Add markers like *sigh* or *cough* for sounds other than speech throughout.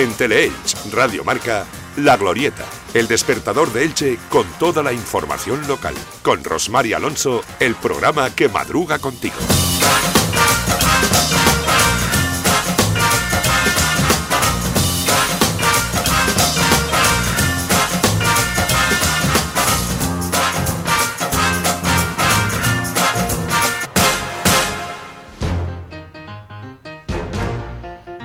En Teleelch, Radio Marca, La Glorieta, el despertador de Elche con toda la información local. Con Rosmar Alonso, el programa que madruga contigo.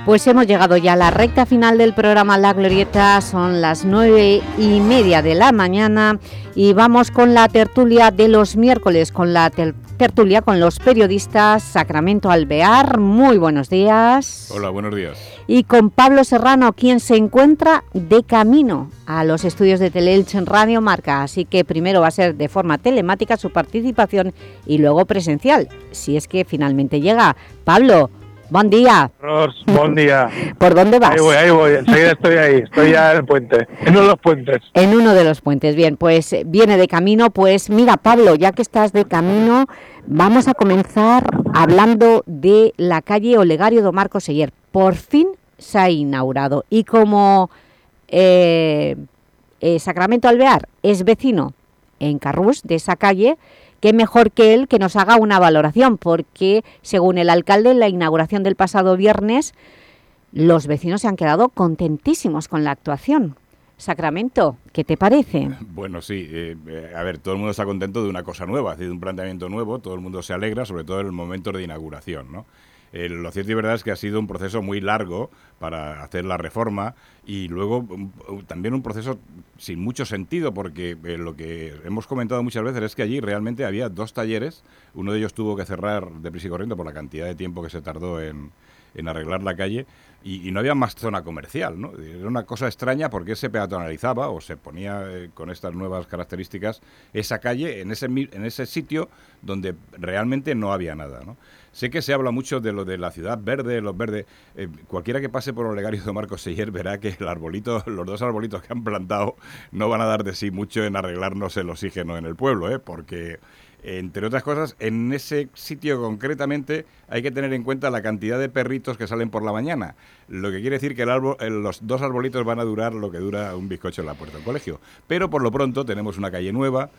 Pues hemos llegado ya a la recta final del programa La Glorieta, son las nueve y media de la mañana y vamos con la tertulia de los miércoles, con la tertulia con los periodistas Sacramento Alvear, muy buenos días. Hola, buenos días. Y con Pablo Serrano, quien se encuentra de camino a los estudios de Teleelch en Radio Marca, así que primero va a ser de forma telemática su participación y luego presencial, si es que finalmente llega. Pablo, Buen día. Ros, buen día. *laughs* ¿Por dónde vas? Ahí voy, ahí voy. Enseguida estoy ahí. Estoy ya en el puente. En uno de los puentes. En uno de los puentes. Bien, pues eh, viene de camino. Pues mira, Pablo, ya que estás de camino, vamos a comenzar hablando de la calle Olegario do Marcos Seller. Por fin se ha inaugurado. Y como eh, eh, Sacramento Alvear es vecino en Carrús de esa calle qué mejor que él que nos haga una valoración, porque según el alcalde en la inauguración del pasado viernes, los vecinos se han quedado contentísimos con la actuación. Sacramento, ¿qué te parece? Bueno, sí. Eh, eh, a ver, todo el mundo está contento de una cosa nueva, de un planteamiento nuevo, todo el mundo se alegra, sobre todo en el momento de inauguración, ¿no? Eh, lo cierto y verdad es que ha sido un proceso muy largo para hacer la reforma y luego también un proceso sin mucho sentido porque eh, lo que hemos comentado muchas veces es que allí realmente había dos talleres, uno de ellos tuvo que cerrar de prisa y corriendo por la cantidad de tiempo que se tardó en, arreglar la calle y, no había más zona comercial, ¿no? Era una cosa extraña porque se peatonalizaba o se ponía eh, con estas nuevas características esa calle en ese, en ese sitio donde realmente no había nada, ¿no? Sé que se habla mucho de lo de la ciudad verde, los verdes. Eh, cualquiera que pase por Olegario de Marcos Seller verá que el arbolito, *laughs* los dos arbolitos que han plantado no van a dar de sí mucho en arreglarnos el oxígeno en el pueblo, ¿eh? porque entre otras cosas, en ese sitio concretamente hay que tener en cuenta la cantidad de perritos que salen por la mañana, lo que quiere decir que el árbol, los dos arbolitos van a durar lo que dura un bizcocho en la puerta del colegio. Pero por lo pronto tenemos una calle nueva,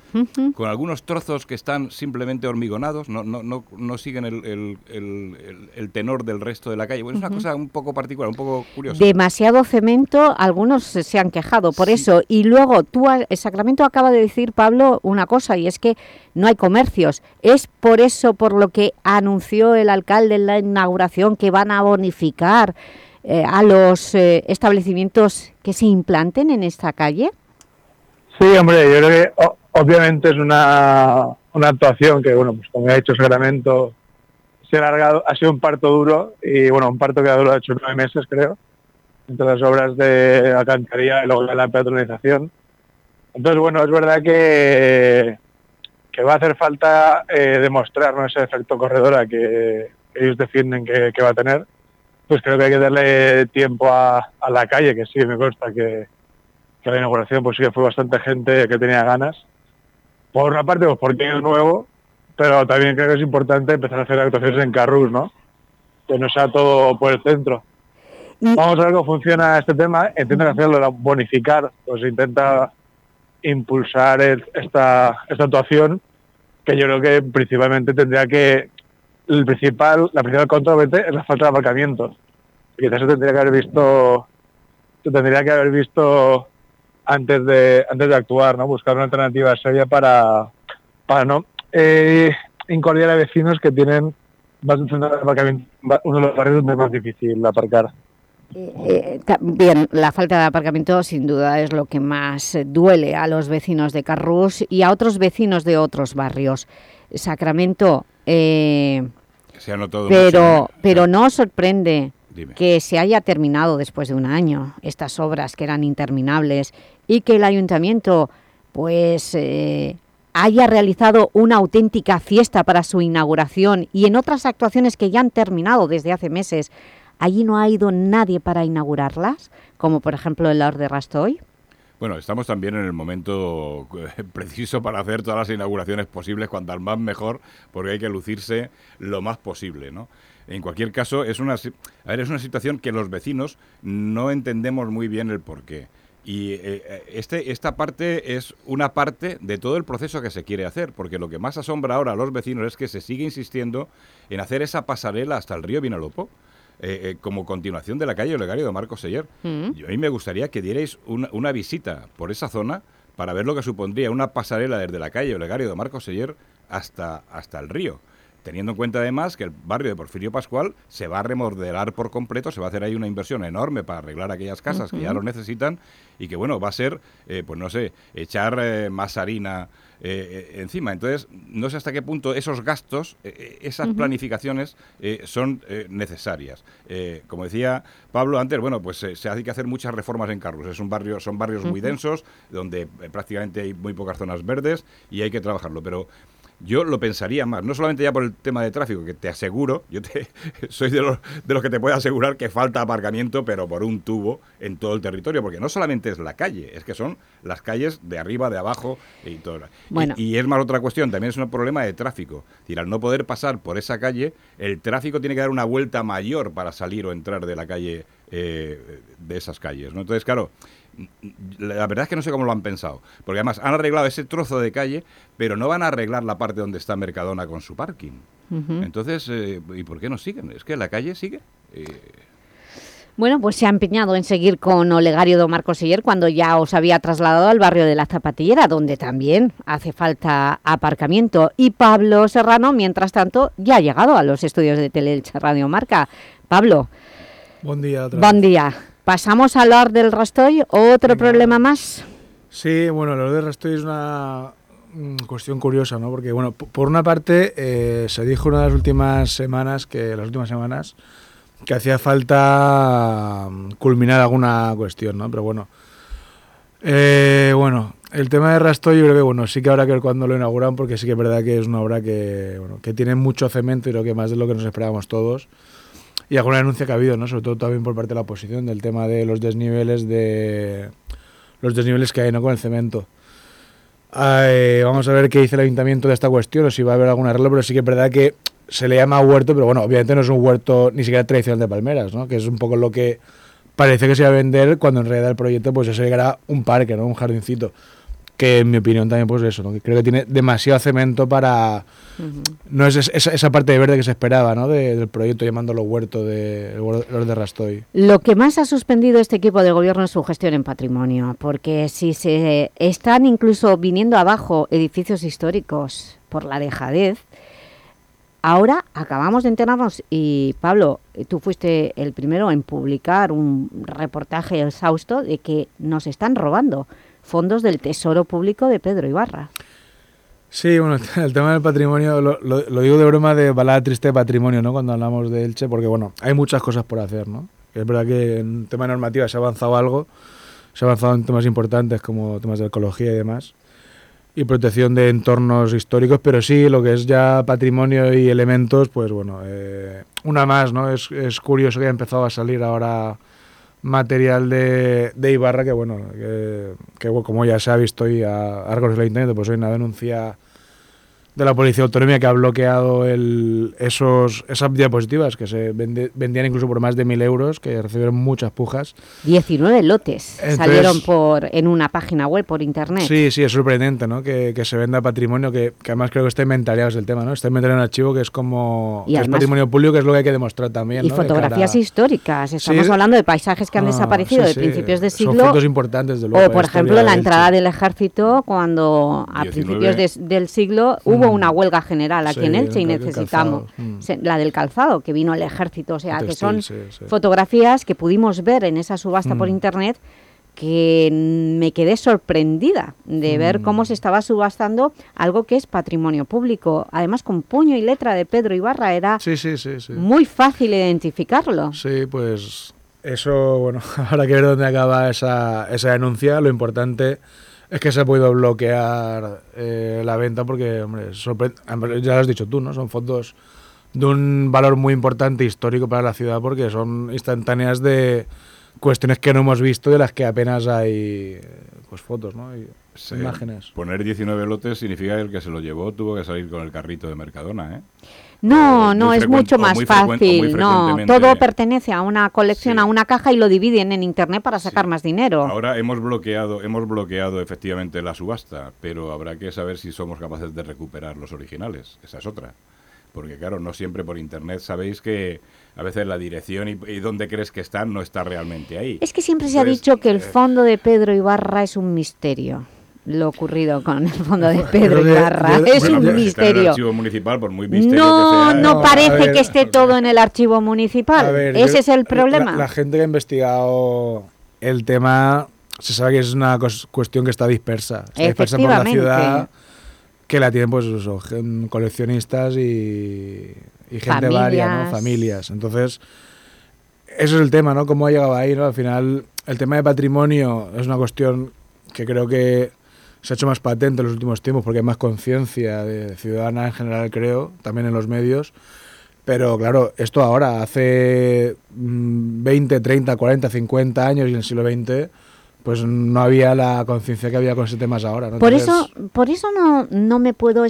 con algunos trozos que están simplemente hormigonados, no, no, no, no siguen el, el, tenor del resto de la calle. Bueno, es una cosa un poco particular, un poco curiosa. Demasiado cemento, algunos se han quejado por eso. Y luego, tú, el Sacramento acaba de decir, Pablo, una cosa, y es que no hay Es por eso por lo que anunció el alcalde en la inauguración que van a bonificar eh, a los eh, establecimientos que se implanten en esta calle? Sí, hombre, yo creo que obviamente es una, una actuación que, bueno, pues como ha dicho Sacramento, se ha alargado, ha sido un parto duro y, bueno, un parto que ha durado hecho nueve meses, creo, entre las obras de alcantarilla y luego de la peatonalización. Entonces, bueno, es verdad que, que va a hacer falta eh, demostrar ese efecto corredora que ellos defienden que va a tener pues creo que hay que darle tiempo a, la calle, que sí, me consta que, que, la inauguración pues sí que fue bastante gente que tenía ganas. Por una parte, pues porque es nuevo, pero también creo que es importante empezar a hacer actuaciones en Carrus, ¿no? Que no sea todo por el centro. Vamos a ver cómo funciona este tema. Entiendo que hacerlo, bonificar, pues intenta impulsar esta, esta actuación, que yo creo que principalmente tendría que el principal, la principal controversia es la falta de aparcamiento. Quizás se tendría que haber visto, se tendría que haber visto antes de antes de actuar, ¿no? Buscar una alternativa seria para, para no eh, incordiar a vecinos que tienen más de uno de los barrios donde es más difícil aparcar. Eh, eh, bien, la falta de aparcamiento sin duda es lo que más duele a los vecinos de Carrús y a otros vecinos de otros barrios. Sacramento, eh, pero, pero no sorprende que se haya terminado después de un año estas obras que eran interminables y que el Ayuntamiento pues eh, haya realizado una auténtica fiesta para su inauguración y en otras actuaciones que ya han terminado desde hace meses, allí no ha ido nadie para inaugurarlas, como por ejemplo el Laor de Rastoy. Bueno, estamos también en el momento eh, *laughs* preciso para hacer todas las inauguraciones posibles, cuantas más mejor, porque hay que lucirse lo más posible, ¿no? En cualquier caso, es una, a es una situación que los vecinos no entendemos muy bien el porqué. Y eh, eh, este, esta parte es una parte de todo el proceso que se quiere hacer, porque lo que más asombra ahora a los vecinos es que se sigue insistiendo en hacer esa pasarela hasta el río Vinalopó. Eh, como continuación de la calle Olegario de Marcos Seller. Mm. Yo, a mí me gustaría que dierais una, una, visita por esa zona para ver lo que supondría una pasarela desde la calle Olegario de Marcos Seller hasta, hasta el río teniendo en cuenta además que el barrio de Porfirio Pascual se va a remodelar por completo, se va a hacer ahí una inversión enorme para arreglar aquellas casas que ya lo necesitan y que, bueno, va a ser, eh, pues no sé, echar eh, más harina eh, encima. Entonces, no sé hasta qué punto esos gastos, esas planificaciones son necesarias. como decía Pablo antes, bueno, pues se hace que hacer muchas reformas en Carlos. Es un barrio, son barrios muy densos, donde prácticamente hay muy pocas zonas verdes y hay que trabajarlo. Pero yo lo pensaría más, no solamente ya por el tema de tráfico, que te aseguro, yo te, *laughs* soy de los, de los que te puedo asegurar que falta aparcamiento, pero por un tubo en todo el territorio, porque no solamente es la calle, es que son las calles de arriba, de abajo y todo. Y, es más otra cuestión, también es un problema de tráfico. Es decir, al no poder pasar por esa calle, el tráfico tiene que dar una vuelta mayor para salir o entrar de la calle, eh, de esas calles. ¿no? Entonces, claro, la verdad es que no sé cómo lo han pensado, porque además han arreglado ese trozo de calle, pero no van a arreglar la parte donde está Mercadona con su parking. Entonces, eh, ¿y por qué no siguen? Es que la calle sigue. Eh, bueno, pues se ha empeñado en seguir con Olegario do Marcos Siller cuando ya os había trasladado al barrio de La Zapatillera, donde también hace falta aparcamiento. Y Pablo Serrano, mientras tanto, ya ha llegado a los estudios de Teleelche Radio Marca. Pablo. Buen día. Buen día. ¿Pasamos a hablar del Rastoy? ¿Otro problema más? Sí, bueno, lo del Rastoy es una cuestión curiosa, ¿no? Porque, bueno, por una parte, eh, se dijo una de las últimas semanas, que las últimas semanas, que hacía falta mm, culminar alguna cuestión, ¿no? Pero bueno, eh, bueno, el tema de Rastoy yo creo que, bueno, sí que habrá que ver cuándo lo inauguran, porque sí que es verdad que es una obra que, bueno, que tiene mucho cemento y creo que más de lo que nos esperábamos todos y alguna denuncia que ha habido, ¿no? sobre todo también por parte de la oposición, del tema de los desniveles de los desniveles que hay ¿no? con el cemento. vamos a ver qué dice el ayuntamiento de esta cuestión o si va a haber algún arreglo, pero sí que es verdad que se le llama huerto, pero bueno, obviamente no es un huerto ni siquiera tradicional de palmeras, ¿no? que es un poco lo que parece que se va a vender cuando en realidad el proyecto pues se llegará un parque, ¿no? un jardincito que en mi opinión también pues eso, ¿no? que creo que tiene demasiado cemento para... No es esa, esa, parte de verde que se esperaba ¿no? del proyecto llamándolo huerto de, de Rastoy. Lo que más ha suspendido este equipo de gobierno es su gestión en patrimonio, porque si se están incluso viniendo abajo edificios históricos por la dejadez, Ahora acabamos de enterarnos y Pablo, tú fuiste el primero en publicar un reportaje exhausto de que nos están robando fondos del Tesoro Público de Pedro Ibarra. Sí, bueno, *laughs* el tema del patrimonio, lo, digo de broma de balada triste de patrimonio, ¿no? Cuando hablamos de Elche, porque bueno, hay muchas cosas por hacer, ¿no? Es verdad que en tema de normativa se ha avanzado algo, se ha avanzado en temas importantes como temas de ecología y demás, y protección de entornos históricos, pero sí, lo que es ya patrimonio y elementos, pues bueno, eh, una más, ¿no? Es, es curioso que haya empezado a salir ahora material de, de Ibarra que, bueno, que, que, como ya se ha visto y a, a del Ayuntamiento, pues hoy una denuncia de la Policía Autonómica que ha bloqueado el, esos, esas diapositivas que se vendían incluso por más de mil euros, que recibieron muchas pujas. 19 lotes salieron por en una página web, por internet. Sí, sí, es sorprendente ¿no? que, que se venda patrimonio, que, que, además creo que está inventariado es el tema, ¿no? está inventariado en un archivo que es como que es patrimonio público, que es lo que hay que demostrar también. Y fotografías históricas, estamos hablando de paisajes que han ah, desaparecido de principios de siglo. Son fotos importantes, de luego, O, por ejemplo, la entrada del ejército, cuando a principios del siglo hubo una huelga general aquí en Elche y necesitamos mm. la del calzado, que vino el ejército, o sea, que son fotografías que pudimos ver en esa subasta por mm. internet que me quedé sorprendida de ver mm. cómo se estaba subastando algo que es patrimonio público. Además, con puño y letra de Pedro Ibarra era muy fácil identificarlo. Sí, pues eso, bueno, *laughs* habrá que ver dónde acaba esa, esa denuncia. Lo importante es que se ha podido bloquear eh, la venta porque, hombre, ya lo has dicho tú, ¿no? Son fotos de un valor muy importante histórico para la ciudad porque son instantáneas de, cuestiones que no hemos visto de las que apenas hay pues fotos, ¿no? Y Sí, imágenes. Poner 19 lotes significa que el que se lo llevó tuvo que salir con el carrito de Mercadona, ¿eh? No, O no, es mucho más fácil. No, todo pertenece a una colección, Sí. a una caja y lo dividen en internet para sacar más dinero. Ahora hemos bloqueado, hemos bloqueado efectivamente la subasta, pero habrá que saber si somos capaces de recuperar los originales. Esa es otra. Porque claro, no siempre por internet sabéis que a veces la dirección y, y dónde crees que están no está realmente ahí. Es que siempre se ha dicho que el eh, fondo de Pedro Ibarra es un misterio. Lo ocurrido con el fondo de Pedro Ibarra es bueno, un pero si está en el misterio. archivo municipal, por muy misterio No, que sea, no a parece ver, que esté todo en el archivo municipal. Ver, Ese yo- es el problema. La, la gente que ha investigado el tema se sabe que es una cuestión que está dispersa. Está dispersa por la ciudad, que la tienen pues eso, coleccionistas y, y gente varia, ¿no? Familias. Familias. Entonces, eso es el tema, ¿no? Cómo ha llegado ahí, ¿no? Al final, el tema de patrimonio es una cuestión que creo que se ha hecho más patente en los últimos tiempos porque hay más conciencia de ciudadana en general, creo, también en los medios. Pero claro, esto ahora, hace mm, 20, 30, 40, 50 años y en el siglo XX, pues no había la conciencia que había con ese temas ahora. ¿no? Por Entonces, eso, por eso no, no me puedo,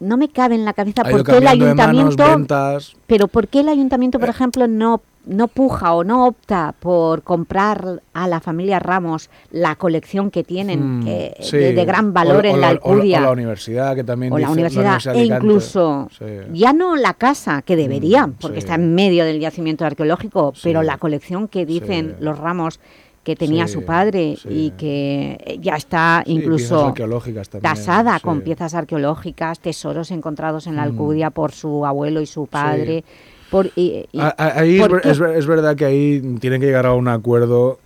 no me cabe en la cabeza por qué el manos, ayuntamiento, ventas. pero por qué el ayuntamiento, Eh. por ejemplo, no no puja o no opta por comprar a la familia Ramos la colección que tienen Mm, que- sí. de, de gran valor o en la o- o Alcudia. la universidad, que también o la dice- universidad, de e Alicante. incluso Sí. ya no la casa, que debería, Mm, porque sí. está en medio del yacimiento arqueológico, pero la colección que dicen los ramos que tenía Sí, su padre sí. y que ya está incluso tasada con piezas arqueológicas, tesoros encontrados en la Mm. Alcudia por su abuelo y su padre. Por, y- Ahí es, verdad que ahí tienen que llegar a un acuerdo,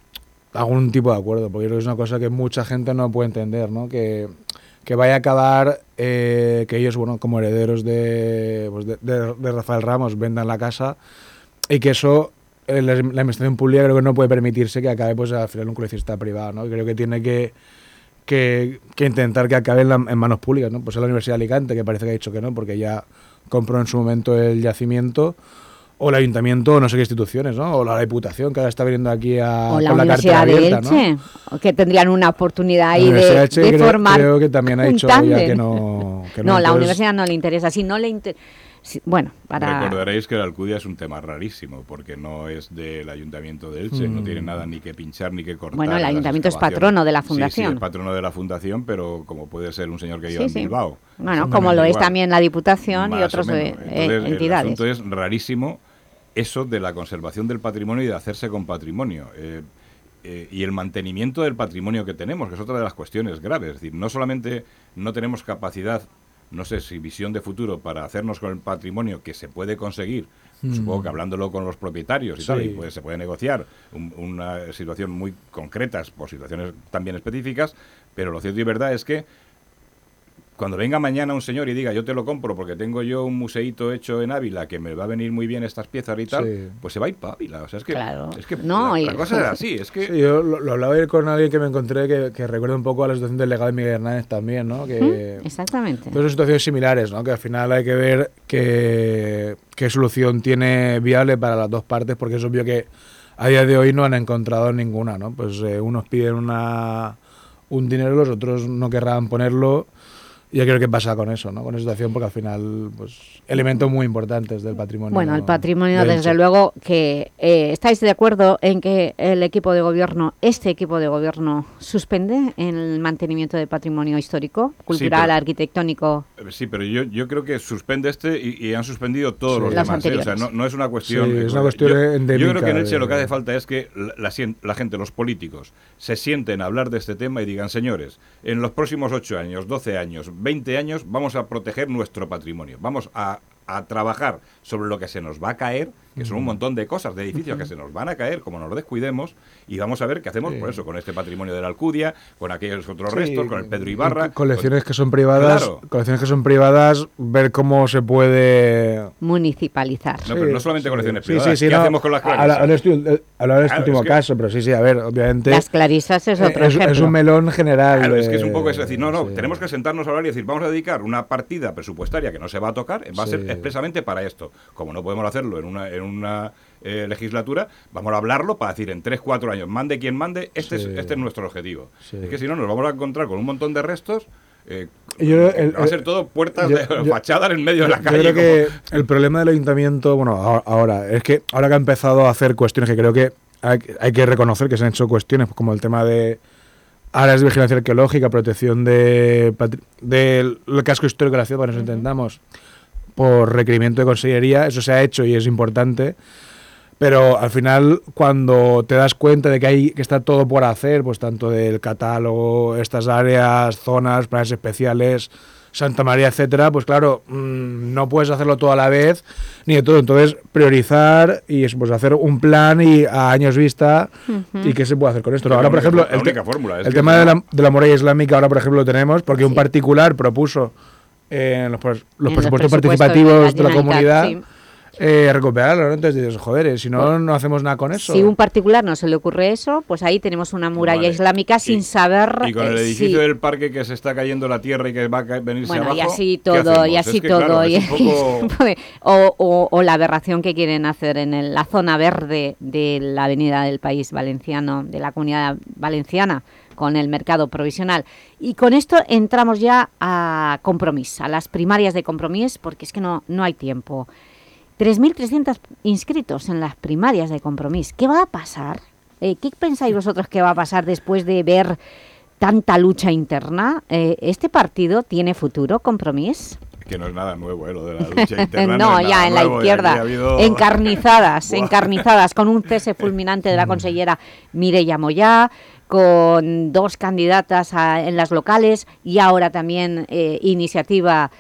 algún tipo de acuerdo, porque yo creo que es una cosa que mucha gente no puede entender, ¿no? Que, que vaya a acabar eh, que ellos, bueno, como herederos de, pues de, de- de Rafael Ramos, vendan la casa y que eso, la, la administración pública creo que no puede permitirse que acabe pues al final un coleccionista privado, ¿no? Creo que tiene que, que, que intentar que acabe en, la- en manos públicas, ¿no? Pues es la Universidad de Alicante, que parece que ha dicho que no, porque ya compró en su momento el yacimiento, o el ayuntamiento, o no sé qué instituciones, ¿no? O la Diputación, que ahora está viniendo aquí a, o la con la Universidad de abierta, ¿no? Elche, que tendrían una oportunidad ahí de de, Elche de creo, formar creo que también ha dicho ya que no. que no, la entonces- universidad no le interesa. Si no le inter- bueno, para Recordaréis que la Alcudia es un tema rarísimo, porque no es del Ayuntamiento de Elche, no Mm. tiene nada ni que pinchar ni que cortar. Bueno, el ayuntamiento es patrono de la fundación. Sí, es patrono de la fundación, pero como puede ser un señor que viva Sí, en. Bilbao. bueno, como lo es también la Diputación y Más otras eh, Entonces, El entidades. asunto es rarísimo eso de la conservación del patrimonio y de hacerse con patrimonio. Eh, eh, y el mantenimiento del patrimonio que tenemos, que es otra de las cuestiones graves. Es decir, no solamente no tenemos capacidad, no sé si visión de futuro para hacernos con el patrimonio que se puede conseguir, Mm. supongo que hablándolo con los propietarios y tal, y pues se puede negociar un- una situación muy concreta por situaciones también específicas, pero lo cierto y verdad es que cuando venga mañana un señor y diga yo te lo compro porque tengo yo un museíto hecho en Ávila que me va a venir muy bien estas piezas y tal, Sí. pues se va a ir para Ávila. O sea, es que, Claro. es que No, la, y- la cosa era *laughs* así, es que... Sí, yo lo, lo hablaba ayer con alguien que me encontré que, que recuerda un poco a la situación del legado de Miguel Hernández también, ¿no? Que, Ujú, Exactamente. Todas son situaciones similares, ¿no? Que al final hay que ver qué, qué solución tiene viable para las dos partes, porque es obvio que a día de hoy no han encontrado ninguna, ¿no? Pues eh, unos piden una, un dinero, los otros no querrán ponerlo. Y yo creo que pasa con eso, ¿no? Con esa situación, porque al final, pues, elementos muy importantes del patrimonio. Bueno, el patrimonio, de desde luego, que eh, estáis de acuerdo en que el equipo de gobierno, este equipo de gobierno, suspende el mantenimiento del patrimonio histórico, cultural, pero- arquitectónico. Eh, Sí, pero yo, yo creo que suspende este y, y han suspendido todos Sí. los Los demás. ¿eh? O sea, no, no es una cuestión. Sí, es una yo- cuestión yo, endémica creo que en Elche de- lo que hace falta es que la, la sien- la gente, los políticos, se sienten a hablar de este tema y digan, señores, en los próximos 8 años, 12 años, 20 años, vamos a proteger nuestro patrimonio. Vamos a, a trabajar sobre lo que se nos va a caer, que son un montón de cosas, de edificios que se nos van a caer, como nos descuidemos, y vamos a ver qué hacemos Sí. por eso, con este patrimonio de la Alcudia, con aquellos otros Sí, restos, con el Pedro Ibarra. co- Colecciones con- que son privadas, Claro. colecciones que son privadas, ver cómo se puede Municipalizar. No, pero no solamente colecciones privadas. sí, sí, ¿Qué no. hacemos con las clarisas? Hablaba de este- último es que- caso, pero sí, sí, a ver, obviamente. Las clarisas es eh, otro es, ejemplo. es un melón general. Claro, es que es un poco eso, es decir, no, no, sí. tenemos que sentarnos a hablar y decir, vamos a dedicar una partida presupuestaria que no se va a tocar, va a ser expresamente para esto. Como no podemos hacerlo en una, en una eh, legislatura, vamos a hablarlo para decir en 3, 4 años, mande quien mande, este, es, este es nuestro objetivo. Es que si no, nos vamos a encontrar con un montón de restos eh, va a ser todo puertas de fachada en medio de la calle. Yo creo que el problema del ayuntamiento, bueno, ahora, es que ahora que ha empezado a hacer cuestiones que creo que hay, que reconocer que se han hecho cuestiones como el tema de áreas de vigilancia arqueológica, protección de del casco histórico de la ciudad, para que nos entendamos, por requerimiento de consellería, eso se ha hecho y es importante. Pero al final, cuando te das cuenta de que, hay, que está todo por hacer, pues tanto del catálogo, estas áreas, zonas, planes especiales, Santa María, etcétera, pues claro, mm, no puedes hacerlo todo a la vez, ni de todo. Entonces, priorizar y pues, hacer un plan y a años vista y qué se puede hacer con esto. ahora, por ejemplo, el, el tema de la, de la muralla islámica, ahora, por ejemplo, lo tenemos porque un particular propuso eh, en los, los presupuestos participativos de la, comunidad eh, recuperarlo, ¿no? Entonces dices, joder, eh, si no, no hacemos nada con eso. Si un particular no se le ocurre eso, pues ahí tenemos una muralla islámica sin saber... Y con el eh, edificio del parque que se está cayendo la tierra y que va a venirse bueno, abajo... y así todo, y así todo. o, o, la aberración que quieren hacer en la zona verde de la avenida del país valenciano, de la comunidad valenciana, con el mercado provisional. Y con esto entramos ya a compromiso, a las primarias de compromiso, porque es que no, no hay tiempo. 3.300 inscritos en las primarias de Compromís. ¿Qué va a pasar? Eh, ¿Qué pensáis vosotros que va a pasar después de ver tanta lucha interna? Eh, ¿Este partido tiene futuro, Compromís? Que no es nada nuevo, ¿eh? lo de la lucha *laughs* interna. no, ya en la izquierda, encarnizadas, *laughs* encarnizadas, con un cese fulminante de la *laughs* consellera Mireya Moyá, con dos candidatas en las locales y ahora también eh, iniciativa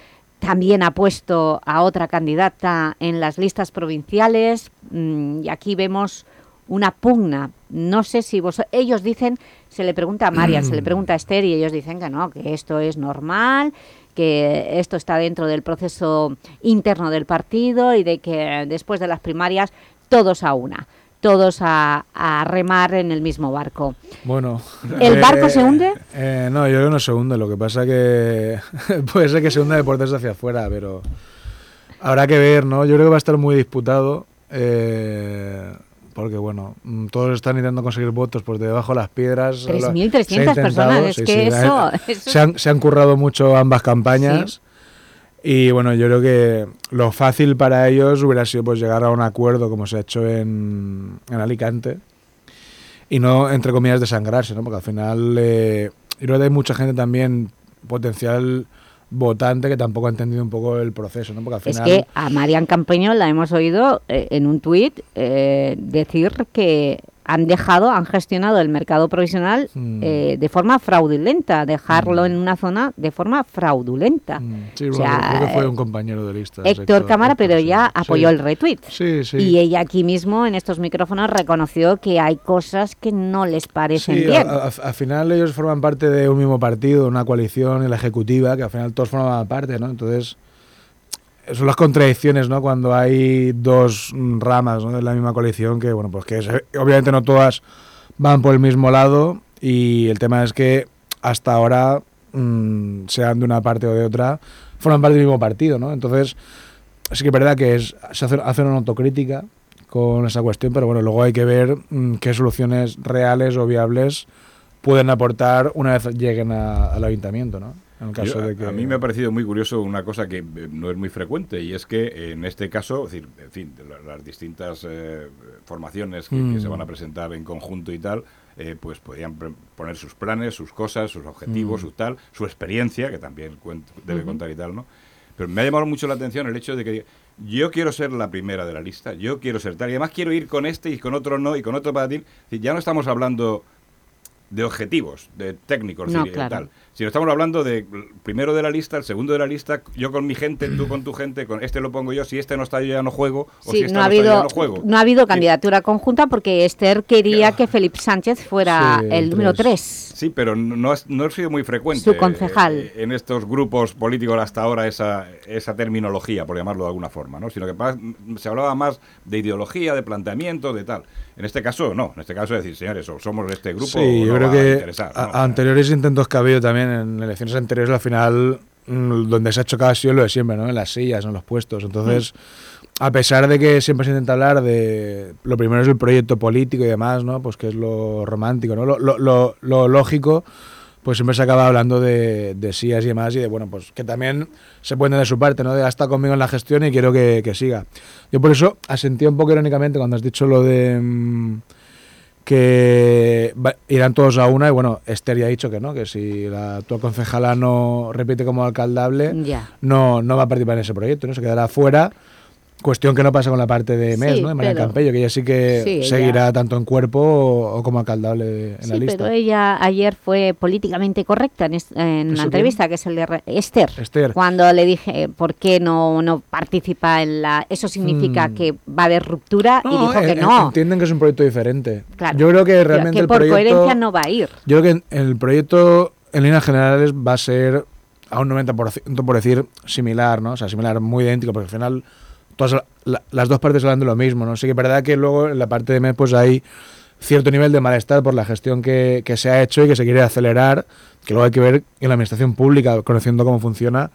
también ha puesto a otra candidata en las listas provinciales mm, y aquí vemos una pugna. No sé si vos, ellos dicen, se le pregunta a María, se le *clears throat* pregunta a Esther y ellos dicen que no, que esto es normal, que esto está dentro del proceso interno del partido y de que después de las primarias todos a una todos a, remar en el mismo barco. Bueno... ¿El eh, barco se hunde? Eh, no, yo creo que no se hunde. Lo que pasa que *laughs* puede ser que se hunda de puertas hacia afuera, pero habrá que ver, ¿no? Yo creo que va a estar muy disputado. Eh, porque bueno, mm, todos están intentando conseguir votos por debajo de las piedras. 3.300 personas, es que eso, *laughs* Se, han, se, han, currado mucho ambas campañas. Y bueno, yo creo que lo fácil para ellos hubiera sido pues llegar a un acuerdo como se ha hecho en, en Alicante y no, entre comillas, desangrarse, ¿no? Porque al final eh, yo creo que hay mucha gente también potencial votante que tampoco ha entendido un poco el proceso, ¿no? Porque al final... Es que a Marian Campeño la hemos oído eh, en un tuit eh, decir que han dejado, han gestionado el mercado provisional mm. eh, de forma fraudulenta, dejarlo mm. en una zona de forma fraudulenta. Mm. Sí, creo que fue un compañero de lista. Héctor Cámara, pero ya apoyó el retweet. Y ella aquí mismo, en estos micrófonos, reconoció que hay cosas que no les parecen bien. Al final ellos forman parte de un mismo partido, una coalición, en la ejecutiva, que al final todos forman parte, ¿no? Entonces son las contradicciones, ¿no? Cuando hay dos ramas de la misma coalición que, bueno, pues que obviamente no todas van por el mismo lado y el tema es que hasta ahora, mm, sean de una parte o de otra, forman parte del mismo partido, ¿no? Entonces, sí que es verdad que es, se hace, una autocrítica con esa cuestión, pero bueno, luego hay que ver mm, qué soluciones reales o viables pueden aportar una vez lleguen al ayuntamiento, ¿no? A mí me ha parecido muy curioso una cosa que eh, no es muy frecuente y es que en este caso, decir, en fin, las distintas eh, formaciones que, se van a mm. presentar en conjunto y tal, eh, pues podían poner sus planes, sus cosas, sus objetivos, mm. su tal, su experiencia, que también debe contar y tal, ¿no? Pero me ha llamado mucho la atención el hecho de que yo quiero ser la primera de la lista, yo quiero ser tal, y además quiero ir con este y con otro no, y con otro para ti. Ya no estamos hablando de objetivos, de técnicos y tal. Si no estamos hablando de primero de la lista, el segundo de la lista, yo con mi gente, tú con tu gente, con este lo pongo yo, si este no está yo ya no juego, o si este no, ha habido, ya no juego. No ha habido candidatura conjunta porque Esther quería que Felipe Sánchez fuera el número 3. Sí, pero no, no ha sido muy frecuente Su concejal. Eh, en estos grupos políticos hasta ahora esa, esa terminología, por llamarlo de alguna forma, ¿no? sino que se hablaba más de ideología, de planteamiento, de tal. En este caso, no. En este caso, es decir, señores, somos de este grupo. Sí, yo creo que a, anteriores intentos que ha habido también en elecciones anteriores, al final mm, donde se ha chocado ha sido lo de siempre, ¿no? En las sillas, en los puestos. Entonces, a pesar de que siempre se intenta hablar de... Lo primero es el proyecto político y demás, ¿no? Pues que es lo romántico, ¿no? Lo, lo, lo, lo lógico pues siempre se acaba hablando de, de sillas y demás y de, bueno, pues que también se puede de su parte, ¿no? De hasta conmigo en la gestión y quiero que, que siga. Yo por eso asentí un poco irónicamente cuando has dicho lo de mm, que irán todos a una y bueno, Esther ya ha dicho que no, que si la actual concejala no repite como alcaldable, Ya. no, no va a participar en ese proyecto, ¿no? Se quedará fuera. Cuestión que no pasa con la parte de MES, Sí, ¿no? De María pero- Campello, que ella sí que Sí, ella- seguirá tanto en cuerpo o, o como alcaldable en Sí, la lista. pero ella ayer fue políticamente correcta en, es- en ¿Eso la entrevista, que es el de Esther, Esther. cuando le dije eh, por qué no, no participa en la... Eso significa Mm. que va a haber ruptura y dijo que eh, no. Entienden que es un proyecto diferente. Claro. Yo creo que realmente que el por proyecto, coherencia no va a ir. Yo creo que el proyecto en líneas generales va a ser a un 90% por decir similar, ¿no? O sea, similar, muy idéntico, porque al final todas la- las dos partes hablan de lo mismo, ¿no? Sí que es verdad que luego en la parte de MES pues hay cierto nivel de malestar por la gestión que, que se ha hecho y que se quiere acelerar, que luego hay que ver en la administración pública, conociendo cómo funciona,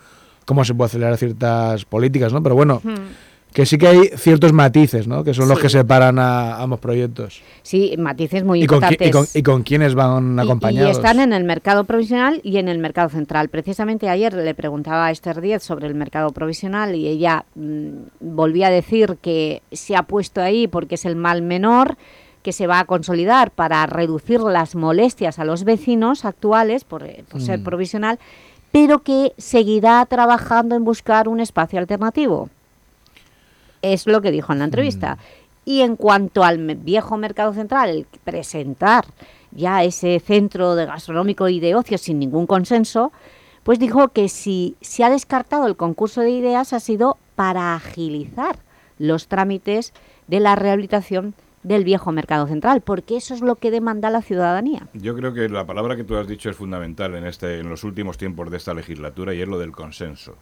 cómo se puede acelerar ciertas políticas, ¿no? Pero bueno, que sí que hay ciertos matices, ¿no? Que son los que separan a ambos proyectos. Sí, matices muy ¿Y con, importantes. y, con, y con quiénes van Y- acompañados? Y, están en el mercado provisional y en el mercado central. Precisamente ayer le preguntaba a Esther Díez sobre el mercado provisional y ella mm, volvía a decir que se ha puesto ahí porque es el mal menor, que se va a consolidar para reducir las molestias a los vecinos actuales por, eh, por ser Mm. provisional, pero que seguirá trabajando en buscar un espacio alternativo. Es lo que dijo en la entrevista. Y en cuanto al viejo mercado central, el presentar ya ese centro de gastronómico y de ocio sin ningún consenso, pues dijo que si se ha descartado el concurso de ideas ha sido para agilizar los trámites de la rehabilitación del viejo mercado central, porque eso es lo que demanda la ciudadanía. Yo creo que la palabra que tú has dicho es fundamental en este, en los últimos tiempos de esta legislatura y es lo del consenso.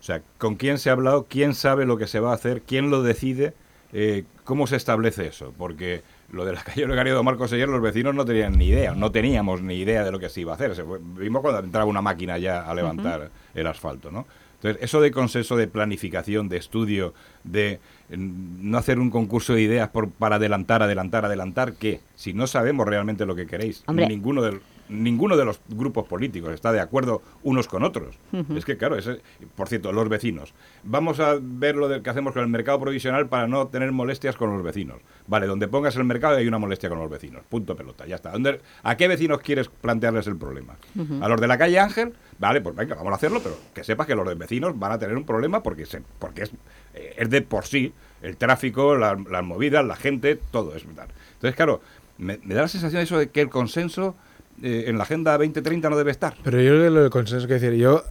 O sea, ¿con quién se ha hablado? ¿Quién sabe lo que se va a hacer? ¿Quién lo decide? Eh, ¿Cómo se establece eso? Porque lo de la calle Olegario de Marcos ayer los vecinos no tenían ni idea, no teníamos ni idea de lo que se iba a hacer. Se fue- vimos cuando entraba una máquina ya a levantar el asfalto, ¿no? Entonces, eso de consenso, de planificación, de estudio, de mm, no hacer un concurso de ideas por, para adelantar, adelantar, adelantar, ¿qué? Si no sabemos realmente lo que queréis, Hombre. ninguno del ninguno de los grupos políticos está de acuerdo unos con otros. Es que, claro, ese, por cierto, los vecinos. Vamos a ver lo que hacemos con el mercado provisional para no tener molestias con los vecinos. Vale, donde pongas el mercado hay una molestia con los vecinos. Punto pelota, ya está. ¿Dónde- ¿A qué vecinos quieres plantearles el problema? ¿A los de la calle Ángel? Vale, pues venga, vamos a hacerlo, pero que sepas que los de vecinos van a tener un problema porque, se, porque es, eh, es de por sí el tráfico, la- las movidas, la gente, todo es tal. Entonces, claro, me, me da la sensación eso de que el consenso eh, en la Agenda 2030 no debe estar. Pero yo creo que lo del consenso, que decir, yo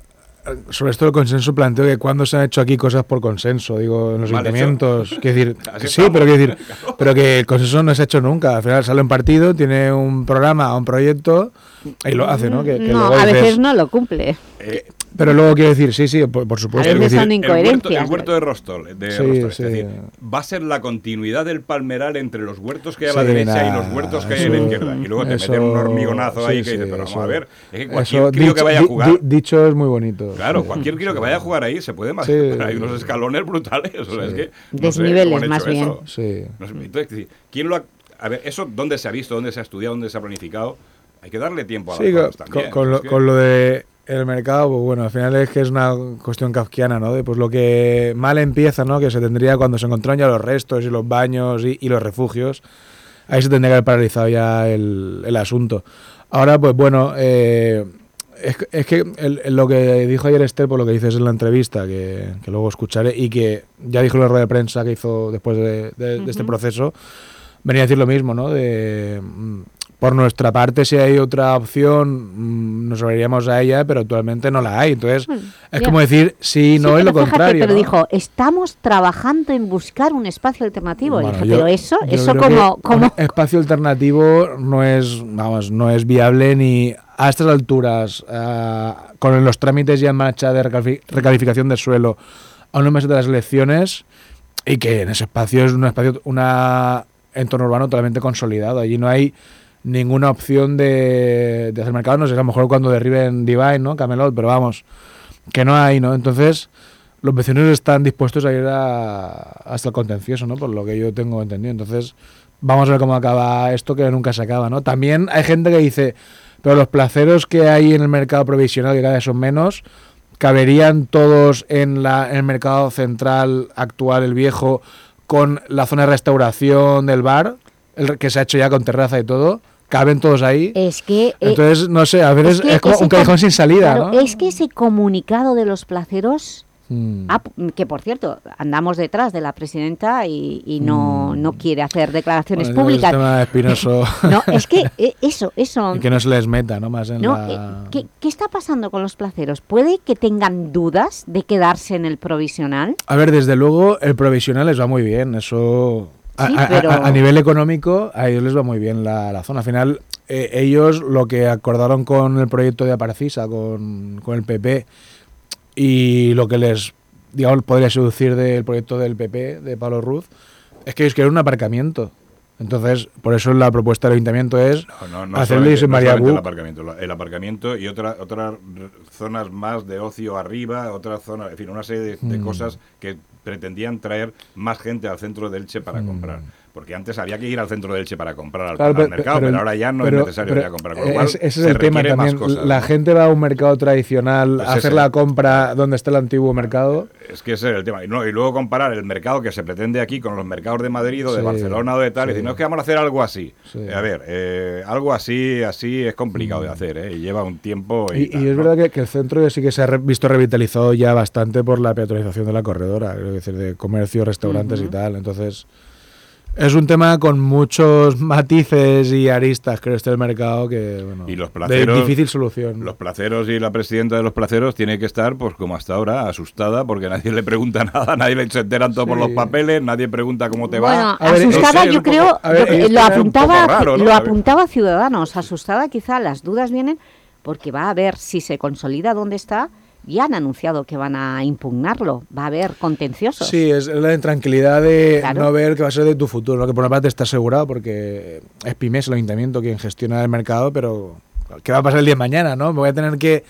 eh, sobre esto del consenso planteo que cuando se han hecho aquí cosas por consenso, digo, en los Mal hecho. ayuntamientos, que decir, que sí, pero que decir, pero que el consenso no se ha hecho nunca. Al final sale un partido, tiene un programa, un proyecto y lo hace, ¿no? Que, que no, luego a dices- veces no lo cumple. Eh, Pero luego quiero decir, sí, sí, por, por supuesto. Veces decir, son el huerto, incoherencias. el huerto de Rostol, de Sí, Rostol, sí. es decir, va a ser la continuidad del palmeral entre los huertos que hay a la Sí, derecha y los huertos que hay a la izquierda. Y luego te eso- meten un hormigonazo ahí sí, que dices, pero vamos eso- a ver, es que cualquier Eso, crío que vaya a jugar... di- dicho es muy bonito. Claro, cualquier crío que vaya a jugar ahí se puede más. Sí. *laughs* Hay unos escalones brutales. O sea, es que, no sé Desniveles, más bien. No sé, entonces, ¿quién lo ha, a ver, eso dónde se ha visto, dónde se ha estudiado, dónde se ha planificado? Hay que darle tiempo a las Sí, con, cosas también. con- con lo, Es que- con lo de el mercado, pues bueno, al final es que es una cuestión kafkiana, ¿no? De pues lo que mal empieza, ¿no? Que se tendría cuando se encontraron ya los restos y los baños y, y los refugios, ahí se tendría que haber paralizado ya el, el asunto. Ahora, pues bueno, eh, es, que- es que el- el- lo que dijo ayer Esther, por lo que dices en la entrevista, que, que luego escucharé, y que ya dijo en la rueda de prensa que hizo después de, de- de este proceso, venía a decir lo mismo, ¿no? De, por nuestra parte, si hay otra opción, mm, nos abriríamos a ella, pero actualmente no la hay. Entonces, Bueno, es como decir sí, no Sí, es lo contrario. Pero ¿no? dijo, estamos trabajando en buscar un espacio alternativo. Bueno, dije, yo- pero eso, eso como, un espacio alternativo no es, vamos, no es viable ni a estas alturas, ah, con los trámites ya en marcha de recalifi- recalificación del suelo, a unos meses de las elecciones, y que en ese espacio es un espacio, una entorno urbano totalmente consolidado. Allí no hay ninguna opción de, hacer mercado. No sé, a lo mejor cuando derriben Divine, ¿no? Camelot, pero vamos, que no hay, ¿no? Entonces, los vecinos están dispuestos a ir hasta el contencioso, ¿no? Por lo que yo tengo entendido. Entonces, vamos a ver cómo acaba esto, que nunca se acaba, ¿no? También hay gente que dice, pero los placeros que hay en el mercado provisional, que cada vez son menos, caberían todos en, la, en el mercado central actual, el viejo, con la zona de restauración del bar, el que se ha hecho ya con terraza y todo caben todos ahí. Es que... Eh, Entonces, no sé, a veces es, como un callejón sin salida, ¿no? Es que ese comunicado de los placeros Mm. Ah, que por cierto, andamos detrás de la presidenta y, no, mm. no, quiere hacer declaraciones públicas. *laughs* no, es que eh, eso, eso... *laughs* Y que no se les meta, ¿no? Más en la... Eh, ¿qué, ¿qué, está pasando con los placeros? ¿Puede que tengan dudas de quedarse en el provisional? A ver, desde luego el provisional les va muy bien, eso... a, nivel económico, a ellos les va muy bien la, zona. Al final, eh, ellos lo que acordaron con el proyecto de Aparcisa, con, con el PP, y lo que les, digamos, podría seducir del proyecto del PP, de Pablo Ruz, es que ellos quieren un aparcamiento. Entonces, por eso la propuesta del ayuntamiento es no, no, hacerle el aparcamiento, el aparcamiento y otra, otras zonas más de ocio arriba, otras zonas, en fin, una serie de, mm. cosas que pretendían traer más gente al centro de Elche para mm. comprar. Porque antes había que ir al centro de Elche para comprar al, mercado, pero, ahora ya no es necesario ir a comprar. ese es el tema también. la gente va a un mercado tradicional pues a hacer la compra donde está el antiguo mercado. Es que ese es el tema. Y, luego comparar el mercado que se pretende aquí con los mercados de Madrid o de Barcelona o de tal. Y decir, no es que vamos a hacer algo así. a ver, eh, algo así así es complicado de mm. hacer ¿eh? y lleva un tiempo. Y, es verdad que, el centro sí que se ha visto revitalizado ya bastante por la peatonalización de la corredora, es decir, de comercio, restaurantes y tal. Entonces. Es un tema con muchos matices y aristas, creo, este el mercado que, bueno, y los placeros, de difícil solución. Los placeros y la presidenta de los placeros tiene que estar, pues como hasta ahora, asustada porque nadie le pregunta *laughs* nada, nadie le se enteran todos por los papeles, nadie pregunta cómo te va. Bueno, asustada yo creo, lo, apuntaba, lo apuntaba Ciudadanos, asustada quizá las dudas vienen porque va a ver si se consolida dónde está ya han anunciado que van a impugnarlo. Va a haber contenciosos. Sí, es la intranquilidad de no ver qué va a ser de tu futuro. Que por una parte está asegurado porque es PIMES, el ayuntamiento, quien gestiona el mercado, pero ¿qué va a pasar el día de mañana? ¿no? ¿Me voy a tener que,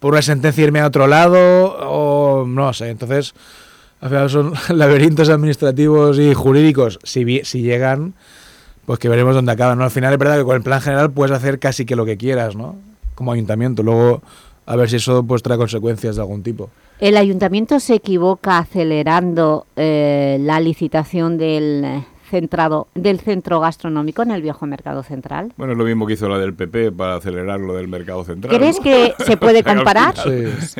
por una sentencia, irme a otro lado? O no sé. Entonces, al final son *laughs* laberintos administrativos y jurídicos. Si, si llegan, pues que veremos dónde acaban. ¿no? Al final es verdad que con el plan general puedes hacer casi que lo que quieras, ¿no? Como ayuntamiento. Luego a ver si eso pues trae consecuencias de algún tipo. ¿El ayuntamiento se equivoca acelerando eh, la licitación del centrado del centro gastronómico en el viejo mercado central. Bueno, es lo mismo que hizo la del PP para acelerar lo del mercado central. ¿Crees que se puede *laughs* comparar?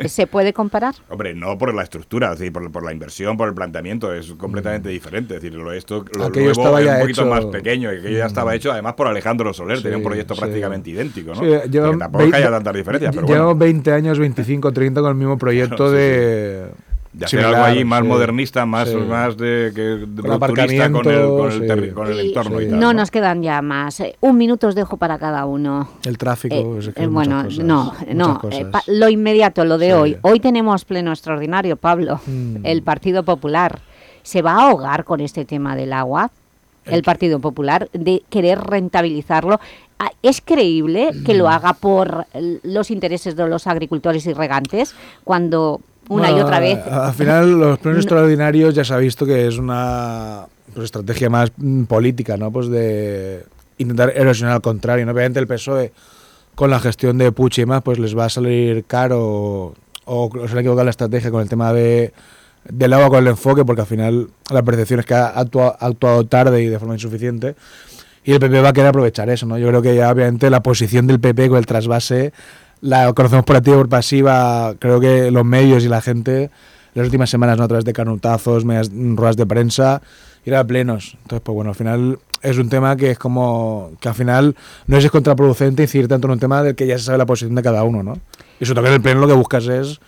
¿Se puede comparar? Hombre, no por la estructura, por, por, la inversión, por el planteamiento, es completamente mm. diferente. Es decir, lo, esto, lo nuevo estaba es un poquito más pequeño, y que ya estaba mm. hecho además por Alejandro Soler, tenía un proyecto prácticamente idéntico, ¿no? Llevan tampoco 20, haya tantas diferencias, pero Llevamos 20 años, 25, 30 con el mismo *laughs* proyecto de de hacer algo ahí más modernista, más, más de, que, con, el, con, el, entorno y tal. No, nos quedan ya más. Eh, un minuto os dejo para cada uno. El tráfico. Eh, bueno, no, no. Eh, lo inmediato, lo de hoy. Hoy tenemos pleno extraordinario, Pablo. Mm. El Partido Popular se va a ahogar con este tema del agua. El Partido Popular, de querer rentabilizarlo. Ah, ¿Es creíble que lo mm. haga por los intereses de los agricultores y regantes cuando una y otra vez. Al final, los plenos *laughs* extraordinarios ya se ha visto que es una pues, estrategia más mm, política, ¿no? Pues de intentar erosionar al contrario. ¿no? Obviamente el PSOE, con la gestión de Puig y más, pues les va a salir caro o, se le ha equivocado la estrategia con el tema de del agua con el enfoque, porque al final la percepción es que ha actuado, ha actuado tarde y de forma insuficiente y el PP va a querer aprovechar eso, ¿no? Yo creo que ya obviamente la posición del PP con el trasvase la conocemos por activa y por pasiva, creo que los medios y la gente, las últimas semanas, ¿no? a través de canutazos, medias, ruedas de prensa, ir a plenos. Entonces, pues bueno, al final es un tema que es como, que al final no es contraproducente incidir tanto en un tema del que ya se sabe la posición de cada uno, ¿no? Y sobre todo en el pleno lo que buscas es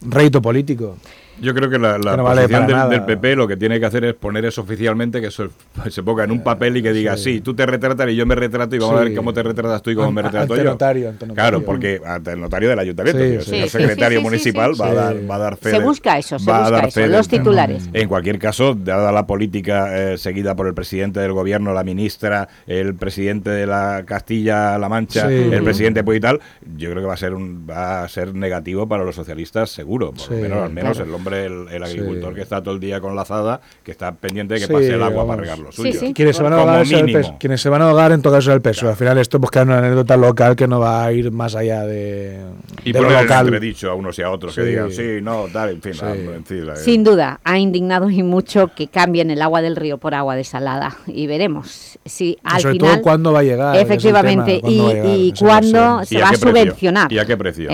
rédito político. Yo creo que la, la Que no vale posición del, del PP lo que tiene que hacer es poner eso oficialmente, que eso *laughs* se ponga en un papel y que diga, sí, tú te retratas y yo me retrato y vamos a Sí. ver cómo te retratas tú y cómo me retrato ante yo. notario, ante notario. Claro, porque ante el notario del ayuntamiento, Sí, el sí. Sí, sí, secretario sí, sí, municipal sí, va, sí. A dar, va a dar fe. Se de- busca eso, se va a busca dar eso, fe los titulares. En cualquier caso, dada la política eh, seguida por el presidente del gobierno, la ministra, el presidente de la Castilla-La Mancha, Sí. el presidente pues y tal, yo creo que va a ser un va a ser negativo para los socialistas seguro. Por lo Sí, menos, al menos claro. el hombre, el, el Sí. agricultor que está todo el día con la azada, que está pendiente de que Sí, pase el agua vamos. para regar lo Sí, suyo. sí. Quienes se van a ahogar es el mínimo. peso. Quienes se van a ahogar en todo caso es el peso. Al final esto pues una anécdota local que no va a ir más allá de, Y de lo poner local. entredicho a unos y a otros que digan, sí, no, tal, en fin. Sí. ah, en fin, la- Sin duda, ha indignado y mucho que cambien el agua del río por agua desalada. Y veremos si al sobre final... todo cuándo va a llegar. Efectivamente, tema, cuándo va a y, llegar y esa cuándo se ¿Y a va a subvencionar. ¿Y a qué precio?